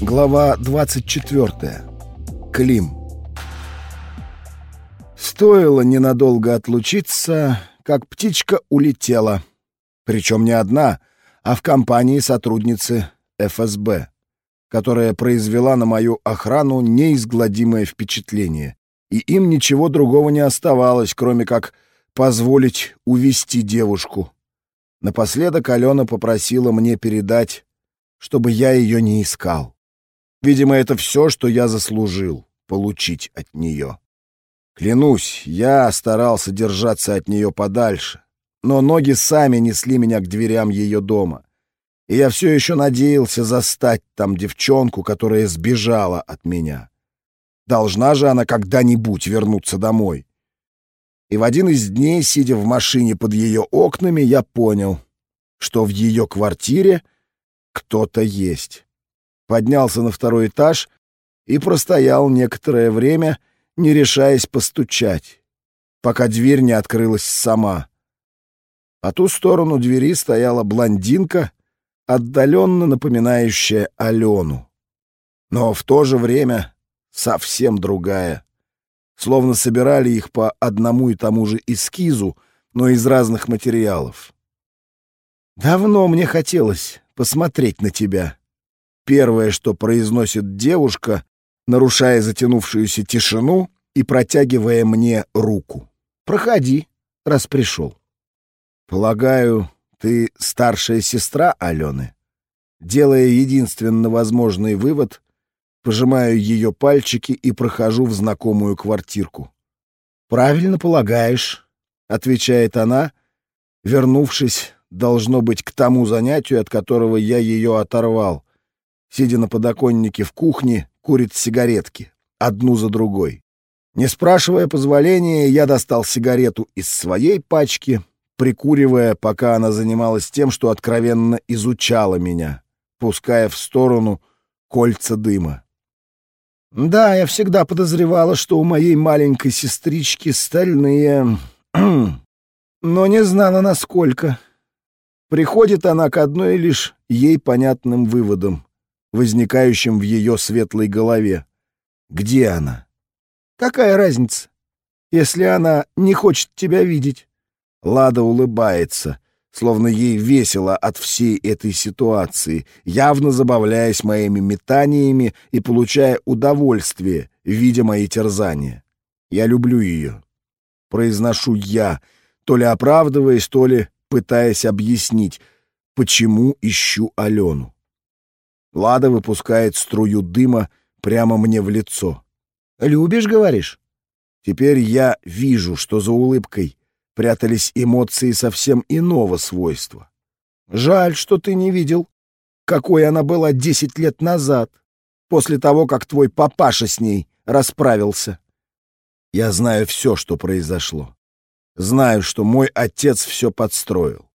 Глава 24. Клим. Стоило ненадолго отлучиться, как птичка улетела. Причем не одна, а в компании сотрудницы ФСБ, которая произвела на мою охрану неизгладимое впечатление. И им ничего другого не оставалось, кроме как позволить увести девушку. Напоследок Алена попросила мне передать, чтобы я ее не искал. Видимо, это все, что я заслужил получить от нее. Клянусь, я старался держаться от нее подальше, но ноги сами несли меня к дверям ее дома. И я все еще надеялся застать там девчонку, которая сбежала от меня. Должна же она когда-нибудь вернуться домой. И в один из дней, сидя в машине под ее окнами, я понял, что в ее квартире кто-то есть поднялся на второй этаж и простоял некоторое время, не решаясь постучать, пока дверь не открылась сама. По ту сторону двери стояла блондинка, отдаленно напоминающая Алену, но в то же время совсем другая. Словно собирали их по одному и тому же эскизу, но из разных материалов. «Давно мне хотелось посмотреть на тебя», Первое, что произносит девушка, нарушая затянувшуюся тишину и протягивая мне руку. «Проходи, раз пришел». «Полагаю, ты старшая сестра Алены?» Делая единственно возможный вывод, пожимаю ее пальчики и прохожу в знакомую квартирку. «Правильно полагаешь», — отвечает она, вернувшись, должно быть, к тому занятию, от которого я ее оторвал, сидя на подоконнике в кухне, курит сигаретки, одну за другой. Не спрашивая позволения, я достал сигарету из своей пачки, прикуривая, пока она занималась тем, что откровенно изучала меня, пуская в сторону кольца дыма. Да, я всегда подозревала, что у моей маленькой сестрички стальные... Но не знала, насколько. Приходит она к одной лишь ей понятным выводам возникающим в ее светлой голове. Где она? Какая разница, если она не хочет тебя видеть? Лада улыбается, словно ей весело от всей этой ситуации, явно забавляясь моими метаниями и получая удовольствие, видя мои терзания. Я люблю ее. Произношу я, то ли оправдываясь, то ли пытаясь объяснить, почему ищу Алену. Лада выпускает струю дыма прямо мне в лицо. «Любишь, говоришь?» Теперь я вижу, что за улыбкой прятались эмоции совсем иного свойства. Жаль, что ты не видел, какой она была десять лет назад, после того, как твой папаша с ней расправился. Я знаю все, что произошло. Знаю, что мой отец все подстроил.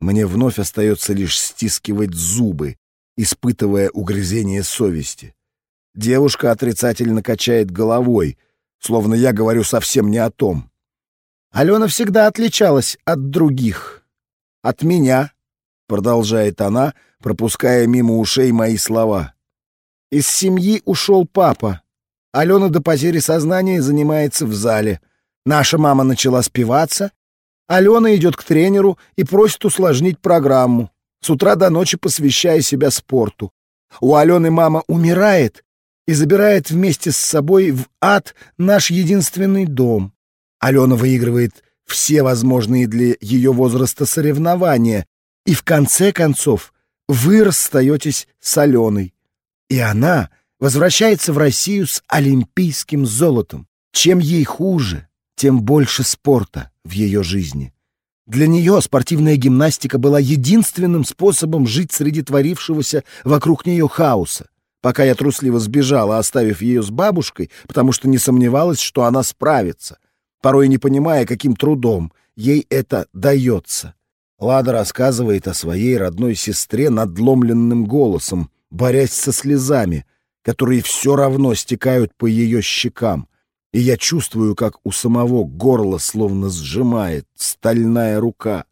Мне вновь остается лишь стискивать зубы, испытывая угрызение совести. Девушка отрицательно качает головой, словно я говорю совсем не о том. Алена всегда отличалась от других. От меня, продолжает она, пропуская мимо ушей мои слова. Из семьи ушел папа. Алена до потери сознания занимается в зале. Наша мама начала спиваться. Алена идет к тренеру и просит усложнить программу с утра до ночи посвящая себя спорту. У Алены мама умирает и забирает вместе с собой в ад наш единственный дом. Алена выигрывает все возможные для ее возраста соревнования, и в конце концов вы расстаетесь с Аленой. И она возвращается в Россию с олимпийским золотом. Чем ей хуже, тем больше спорта в ее жизни. Для нее спортивная гимнастика была единственным способом жить среди творившегося вокруг нее хаоса, пока я трусливо сбежала, оставив ее с бабушкой, потому что не сомневалась, что она справится, порой не понимая, каким трудом ей это дается. Лада рассказывает о своей родной сестре надломленным голосом, борясь со слезами, которые все равно стекают по ее щекам и я чувствую, как у самого горло словно сжимает стальная рука.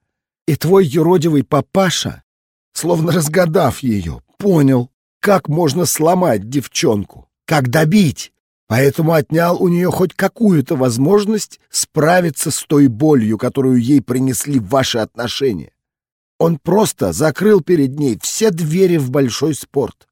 И твой юродивый папаша, словно разгадав ее, понял, как можно сломать девчонку, как добить. Поэтому отнял у нее хоть какую-то возможность справиться с той болью, которую ей принесли ваши отношения. Он просто закрыл перед ней все двери в большой спорт.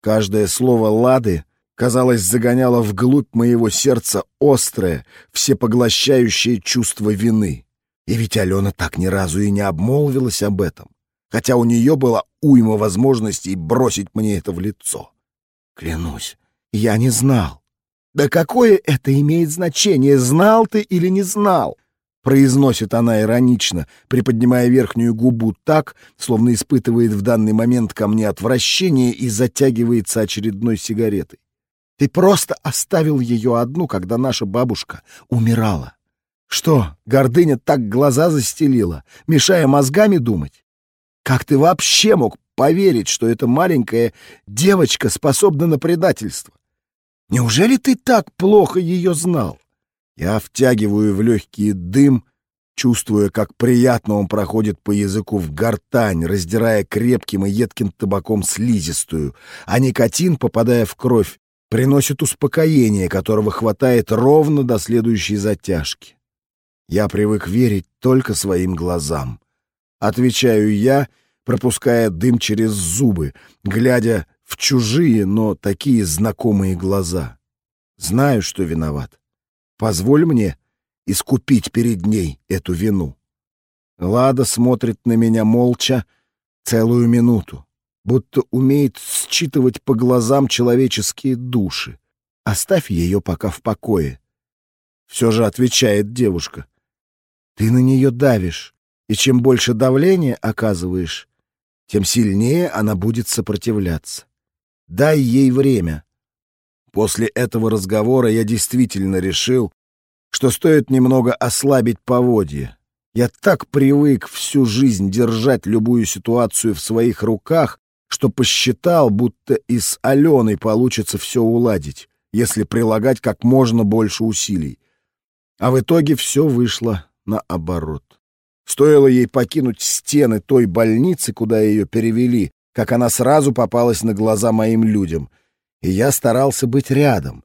Каждое слово Лады, казалось, загоняло вглубь моего сердца острое, всепоглощающее чувство вины. И ведь Алена так ни разу и не обмолвилась об этом, хотя у нее была уйма возможностей бросить мне это в лицо. Клянусь, я не знал. «Да какое это имеет значение, знал ты или не знал?» произносит она иронично, приподнимая верхнюю губу так, словно испытывает в данный момент ко мне отвращение и затягивается очередной сигаретой. «Ты просто оставил ее одну, когда наша бабушка умирала. Что, гордыня так глаза застелила, мешая мозгами думать? Как ты вообще мог поверить, что эта маленькая девочка способна на предательство? Неужели ты так плохо ее знал? Я втягиваю в легкий дым, чувствуя, как приятно он проходит по языку в гортань, раздирая крепким и едким табаком слизистую, а никотин, попадая в кровь, приносит успокоение, которого хватает ровно до следующей затяжки. Я привык верить только своим глазам. Отвечаю я, пропуская дым через зубы, глядя в чужие, но такие знакомые глаза. Знаю, что виноват. Позволь мне искупить перед ней эту вину. Лада смотрит на меня молча целую минуту, будто умеет считывать по глазам человеческие души. Оставь ее пока в покое. Все же отвечает девушка. Ты на нее давишь, и чем больше давления оказываешь, тем сильнее она будет сопротивляться. Дай ей время. После этого разговора я действительно решил, что стоит немного ослабить поводья. Я так привык всю жизнь держать любую ситуацию в своих руках, что посчитал, будто и с Аленой получится все уладить, если прилагать как можно больше усилий. А в итоге все вышло наоборот. Стоило ей покинуть стены той больницы, куда ее перевели, как она сразу попалась на глаза моим людям, и я старался быть рядом,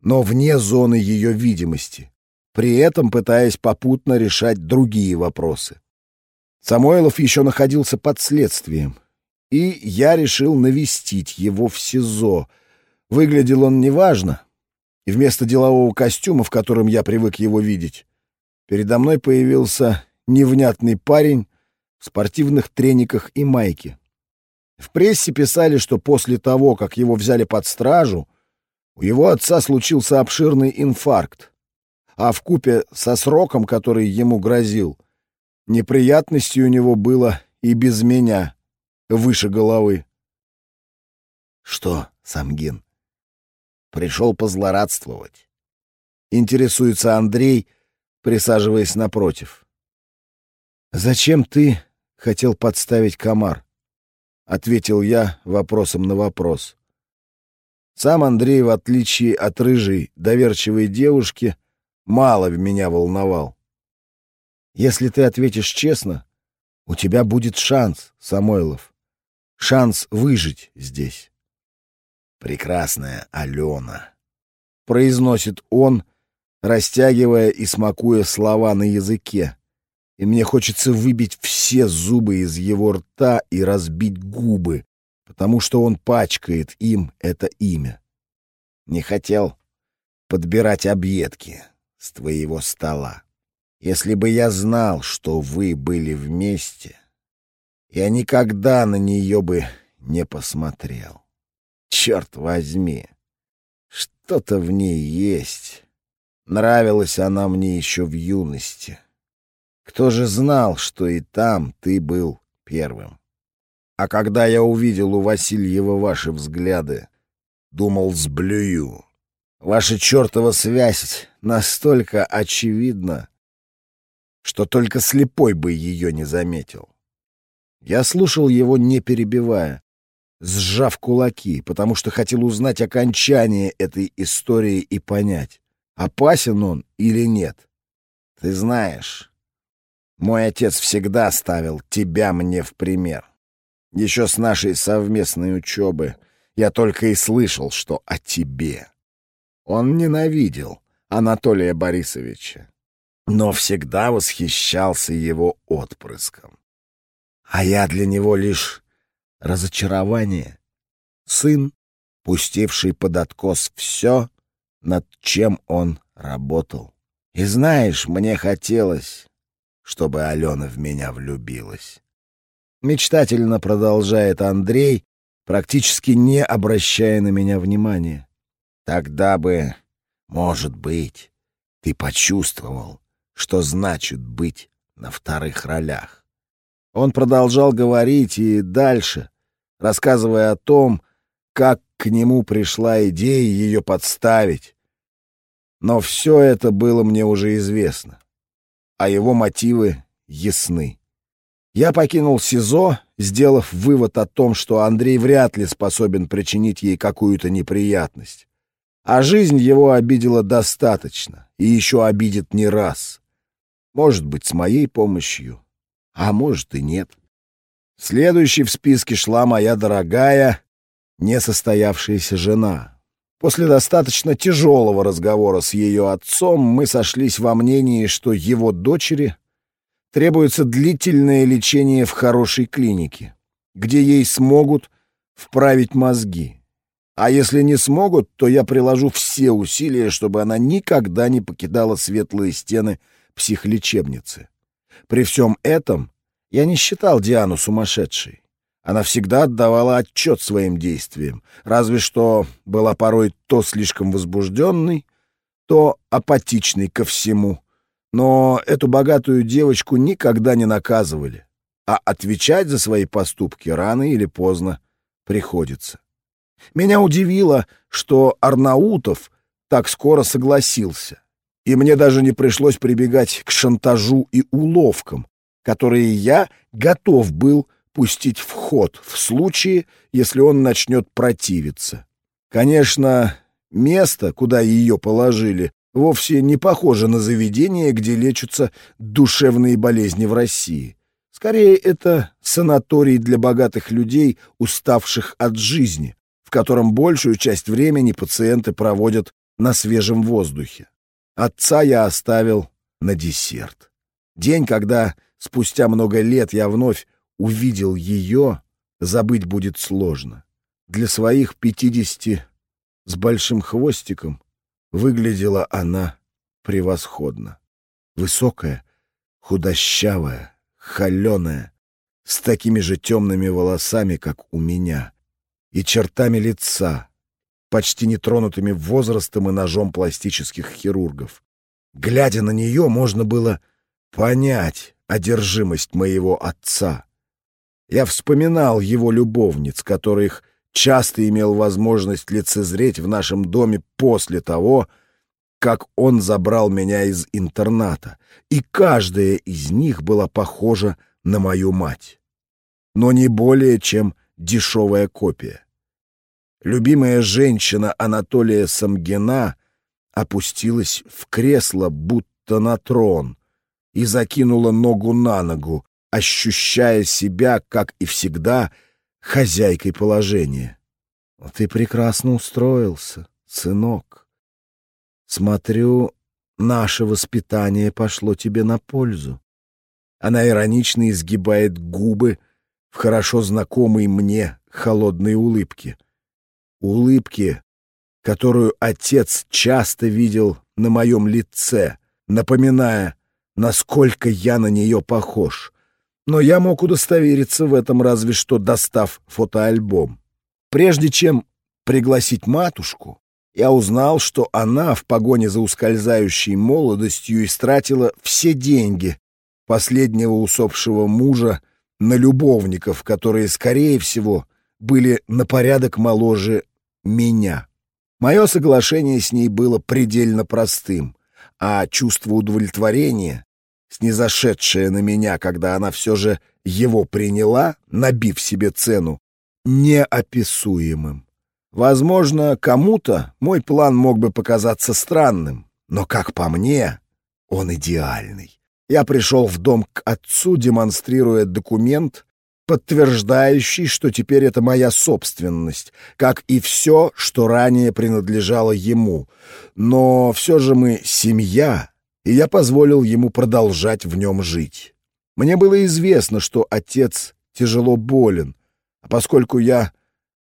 но вне зоны ее видимости, при этом пытаясь попутно решать другие вопросы. Самойлов еще находился под следствием, и я решил навестить его в СИЗО. Выглядел он неважно, и вместо делового костюма, в котором я привык его видеть, передо мной появился невнятный парень в спортивных трениках и майке. В прессе писали, что после того, как его взяли под стражу, у его отца случился обширный инфаркт, а в купе со сроком, который ему грозил, неприятностей у него было и без меня, выше головы. Что, Самгин, пришел позлорадствовать? Интересуется Андрей, присаживаясь напротив. Зачем ты хотел подставить комар? — ответил я вопросом на вопрос. Сам Андрей, в отличие от рыжей, доверчивой девушки, мало в меня волновал. «Если ты ответишь честно, у тебя будет шанс, Самойлов. Шанс выжить здесь». «Прекрасная Алена», — произносит он, растягивая и смакуя слова на языке и мне хочется выбить все зубы из его рта и разбить губы, потому что он пачкает им это имя. Не хотел подбирать объедки с твоего стола. Если бы я знал, что вы были вместе, я никогда на нее бы не посмотрел. Черт возьми, что-то в ней есть. Нравилась она мне еще в юности. Кто же знал, что и там ты был первым? А когда я увидел у Васильева ваши взгляды, думал, сблюю. Ваша чертова связь настолько очевидна, что только слепой бы ее не заметил. Я слушал его, не перебивая, сжав кулаки, потому что хотел узнать окончание этой истории и понять, опасен он или нет. Ты знаешь, мой отец всегда ставил тебя мне в пример. Еще с нашей совместной учебы Я только и слышал, что о тебе. Он ненавидел Анатолия Борисовича, но всегда восхищался его отпрыском. А я для него лишь разочарование. Сын, пустивший под откос все, над чем он работал. И знаешь, мне хотелось, чтобы Алена в меня влюбилась. Мечтательно продолжает Андрей, практически не обращая на меня внимания. Тогда бы, может быть, ты почувствовал, что значит быть на вторых ролях. Он продолжал говорить и дальше, рассказывая о том, как к нему пришла идея ее подставить. Но все это было мне уже известно, а его мотивы ясны. Я покинул СИЗО, сделав вывод о том, что Андрей вряд ли способен причинить ей какую-то неприятность. А жизнь его обидела достаточно, и еще обидит не раз. Может быть, с моей помощью, а может и нет. Следующей в списке шла моя дорогая, несостоявшаяся жена. После достаточно тяжелого разговора с ее отцом мы сошлись во мнении, что его дочери требуется длительное лечение в хорошей клинике, где ей смогут вправить мозги. А если не смогут, то я приложу все усилия, чтобы она никогда не покидала светлые стены психлечебницы. При всем этом я не считал Диану сумасшедшей. Она всегда отдавала отчет своим действиям, разве что была порой то слишком возбужденной, то апатичной ко всему. Но эту богатую девочку никогда не наказывали, а отвечать за свои поступки рано или поздно приходится. Меня удивило, что Арнаутов так скоро согласился, и мне даже не пришлось прибегать к шантажу и уловкам, которые я готов был пустить в ход в случае, если он начнет противиться. Конечно, место, куда ее положили, вовсе не похоже на заведение, где лечатся душевные болезни в России. Скорее, это санаторий для богатых людей, уставших от жизни, в котором большую часть времени пациенты проводят на свежем воздухе. Отца я оставил на десерт. День, когда спустя много лет я вновь увидел ее, забыть будет сложно. Для своих пятидесяти с большим хвостиком выглядела она превосходно. Высокая, худощавая, холеная, с такими же темными волосами, как у меня, и чертами лица, почти нетронутыми возрастом и ножом пластических хирургов. Глядя на нее, можно было понять одержимость моего отца. Я вспоминал его любовниц, которых часто имел возможность лицезреть в нашем доме после того, как он забрал меня из интерната, и каждая из них была похожа на мою мать. Но не более, чем дешевая копия. Любимая женщина Анатолия Самгина опустилась в кресло, будто на трон, и закинула ногу на ногу, ощущая себя, как и всегда, хозяйкой положения. «Ты прекрасно устроился, сынок. Смотрю, наше воспитание пошло тебе на пользу». Она иронично изгибает губы в хорошо знакомой мне холодной улыбке. Улыбке, которую отец часто видел на моем лице, напоминая, насколько я на нее похож. Но я мог удостовериться в этом разве что достав фотоальбом. Прежде чем пригласить матушку, я узнал, что она в погоне за ускользающей молодостью истратила все деньги последнего усопшего мужа на любовников, которые, скорее всего, были на порядок моложе меня. Мое соглашение с ней было предельно простым, а чувство удовлетворения снизошедшее на меня, когда она все же его приняла, набив себе цену, неописуемым. Возможно, кому-то мой план мог бы показаться странным, но, как по мне, он идеальный. Я пришел в дом к отцу, демонстрируя документ, подтверждающий, что теперь это моя собственность, как и все, что ранее принадлежало ему. Но все же мы семья, и я позволил ему продолжать в нем жить. Мне было известно, что отец тяжело болен, а поскольку я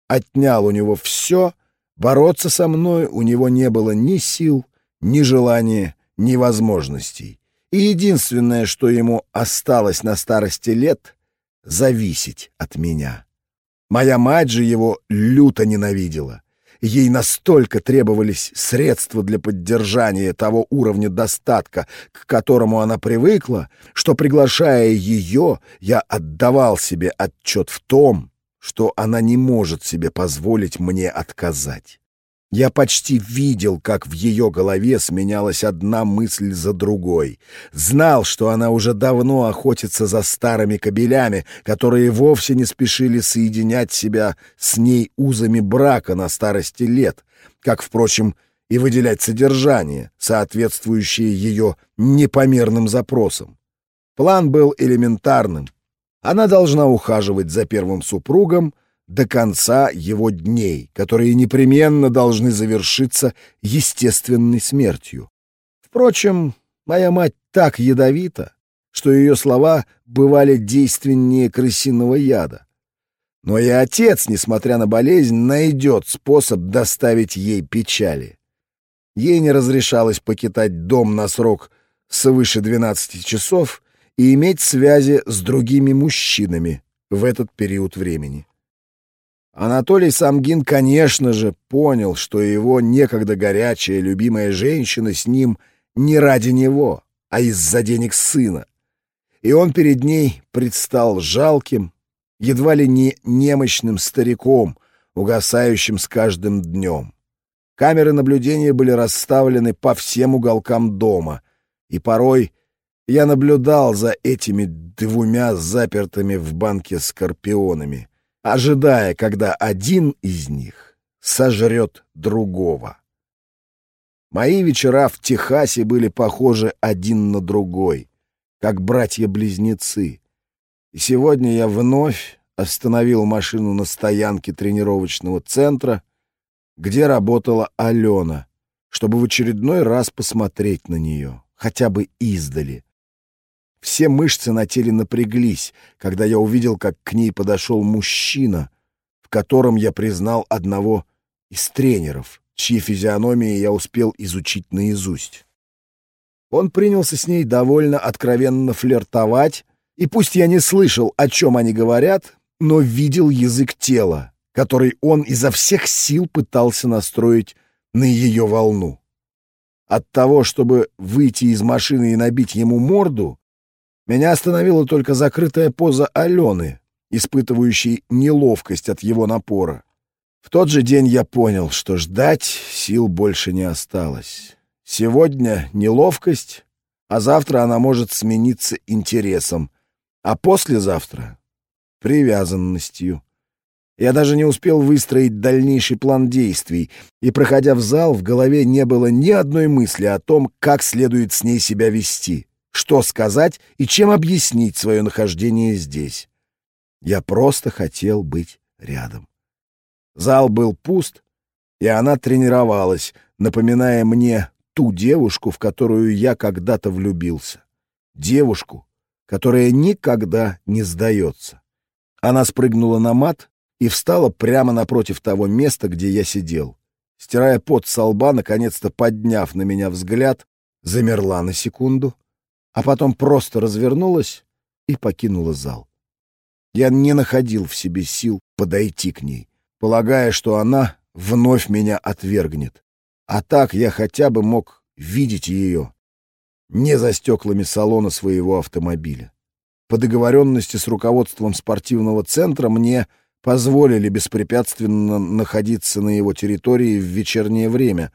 отнял у него все, бороться со мной у него не было ни сил, ни желания, ни возможностей. И единственное, что ему осталось на старости лет — зависеть от меня. Моя мать же его люто ненавидела. Ей настолько требовались средства для поддержания того уровня достатка, к которому она привыкла, что, приглашая ее, я отдавал себе отчет в том, что она не может себе позволить мне отказать. Я почти видел, как в ее голове сменялась одна мысль за другой. Знал, что она уже давно охотится за старыми кобелями, которые вовсе не спешили соединять себя с ней узами брака на старости лет, как, впрочем, и выделять содержание, соответствующее ее непомерным запросам. План был элементарным. Она должна ухаживать за первым супругом, до конца его дней, которые непременно должны завершиться естественной смертью. Впрочем, моя мать так ядовита, что ее слова бывали действеннее крысиного яда. Но и отец, несмотря на болезнь, найдет способ доставить ей печали. Ей не разрешалось покидать дом на срок свыше 12 часов и иметь связи с другими мужчинами в этот период времени. Анатолий Самгин, конечно же, понял, что его некогда горячая любимая женщина с ним не ради него, а из-за денег сына. И он перед ней предстал жалким, едва ли не немощным стариком, угасающим с каждым днем. Камеры наблюдения были расставлены по всем уголкам дома, и порой я наблюдал за этими двумя запертыми в банке скорпионами ожидая, когда один из них сожрет другого. Мои вечера в Техасе были похожи один на другой, как братья-близнецы. И сегодня я вновь остановил машину на стоянке тренировочного центра, где работала Алена, чтобы в очередной раз посмотреть на нее, хотя бы издали, все мышцы на теле напряглись, когда я увидел, как к ней подошел мужчина, в котором я признал одного из тренеров, чьи физиономии я успел изучить наизусть. Он принялся с ней довольно откровенно флиртовать, и пусть я не слышал, о чем они говорят, но видел язык тела, который он изо всех сил пытался настроить на ее волну. От того, чтобы выйти из машины и набить ему морду, меня остановила только закрытая поза Алены, испытывающей неловкость от его напора. В тот же день я понял, что ждать сил больше не осталось. Сегодня неловкость, а завтра она может смениться интересом, а послезавтра — привязанностью. Я даже не успел выстроить дальнейший план действий, и, проходя в зал, в голове не было ни одной мысли о том, как следует с ней себя вести что сказать и чем объяснить свое нахождение здесь. Я просто хотел быть рядом. Зал был пуст, и она тренировалась, напоминая мне ту девушку, в которую я когда-то влюбился. Девушку, которая никогда не сдается. Она спрыгнула на мат и встала прямо напротив того места, где я сидел. Стирая пот со лба, наконец-то подняв на меня взгляд, замерла на секунду, а потом просто развернулась и покинула зал. Я не находил в себе сил подойти к ней, полагая, что она вновь меня отвергнет. А так я хотя бы мог видеть ее не за стеклами салона своего автомобиля. По договоренности с руководством спортивного центра мне позволили беспрепятственно находиться на его территории в вечернее время,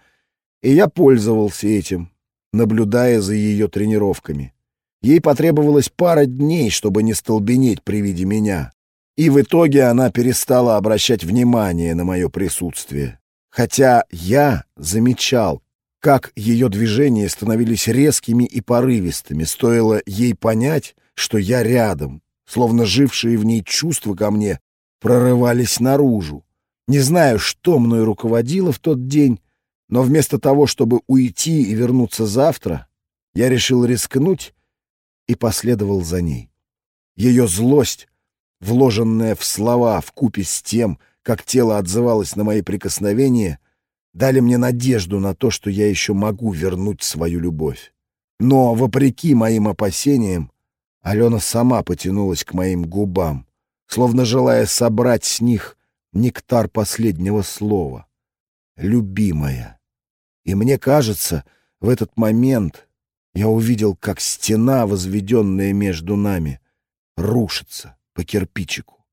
и я пользовался этим, наблюдая за ее тренировками. Ей потребовалось пара дней, чтобы не столбенеть при виде меня. И в итоге она перестала обращать внимание на мое присутствие. Хотя я замечал, как ее движения становились резкими и порывистыми, стоило ей понять, что я рядом, словно жившие в ней чувства ко мне прорывались наружу. Не знаю, что мной руководило в тот день, но вместо того, чтобы уйти и вернуться завтра, я решил рискнуть и последовал за ней. Ее злость, вложенная в слова в купе с тем, как тело отзывалось на мои прикосновения, дали мне надежду на то, что я еще могу вернуть свою любовь. Но, вопреки моим опасениям, Алена сама потянулась к моим губам, словно желая собрать с них нектар последнего слова. «Любимая». И мне кажется, в этот момент я увидел, как стена, возведенная между нами, рушится по кирпичику.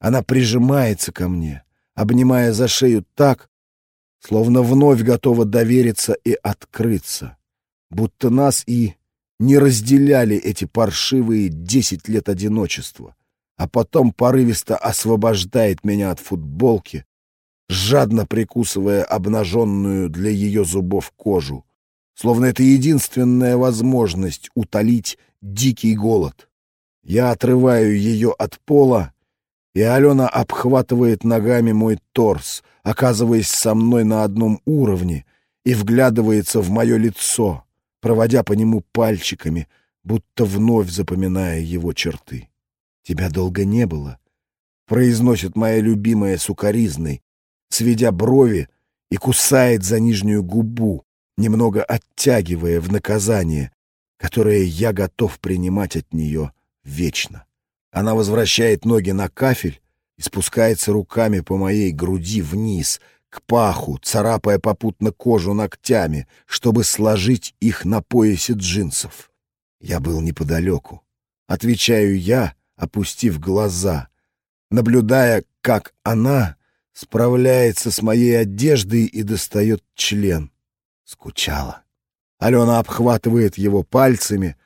Она прижимается ко мне, обнимая за шею так, словно вновь готова довериться и открыться, будто нас и не разделяли эти паршивые десять лет одиночества, а потом порывисто освобождает меня от футболки, жадно прикусывая обнаженную для ее зубов кожу, словно это единственная возможность утолить дикий голод. Я отрываю ее от пола, и Алена обхватывает ногами мой торс, оказываясь со мной на одном уровне, и вглядывается в мое лицо, проводя по нему пальчиками, будто вновь запоминая его черты. «Тебя долго не было», — произносит моя любимая сукаризной, сведя брови и кусает за нижнюю губу, немного оттягивая в наказание, которое я готов принимать от нее вечно. Она возвращает ноги на кафель и спускается руками по моей груди вниз, к паху, царапая попутно кожу ногтями, чтобы сложить их на поясе джинсов. Я был неподалеку. Отвечаю я, опустив глаза, наблюдая, как она справляется с моей одеждой и достает член. Скучала. Алена обхватывает его пальцами,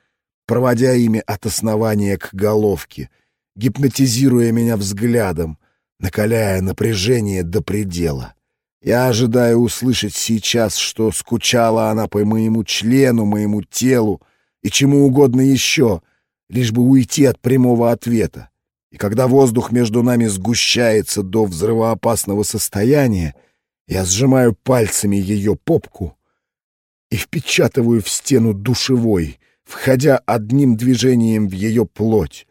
проводя ими от основания к головке, гипнотизируя меня взглядом, накаляя напряжение до предела. Я ожидаю услышать сейчас, что скучала она по моему члену, моему телу и чему угодно еще, лишь бы уйти от прямого ответа. И когда воздух между нами сгущается до взрывоопасного состояния, я сжимаю пальцами ее попку и впечатываю в стену душевой, входя одним движением в ее плоть.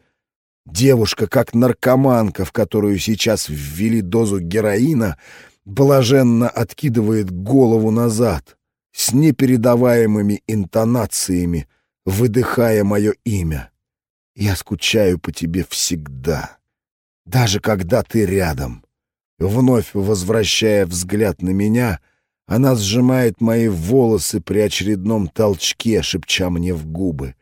Девушка, как наркоманка, в которую сейчас ввели дозу героина, блаженно откидывает голову назад, с непередаваемыми интонациями, выдыхая мое имя. Я скучаю по тебе всегда, даже когда ты рядом. Вновь возвращая взгляд на меня, она сжимает мои волосы при очередном толчке, шепча мне в губы.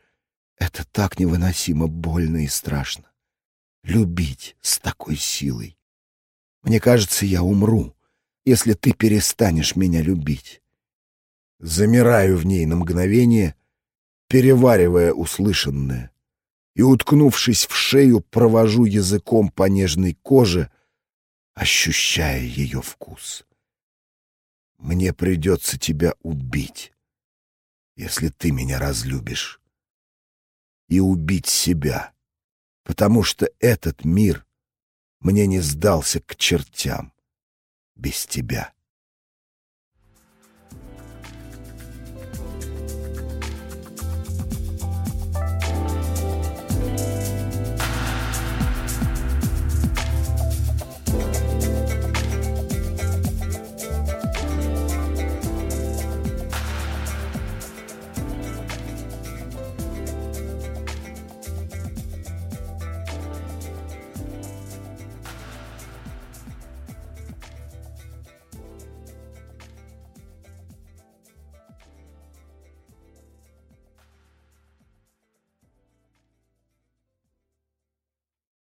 Это так невыносимо больно и страшно. Любить с такой силой. Мне кажется, я умру, если ты перестанешь меня любить. Замираю в ней на мгновение, переваривая услышанное и, уткнувшись в шею, провожу языком по нежной коже, ощущая ее вкус. Мне придется тебя убить, если ты меня разлюбишь, и убить себя, потому что этот мир мне не сдался к чертям без тебя.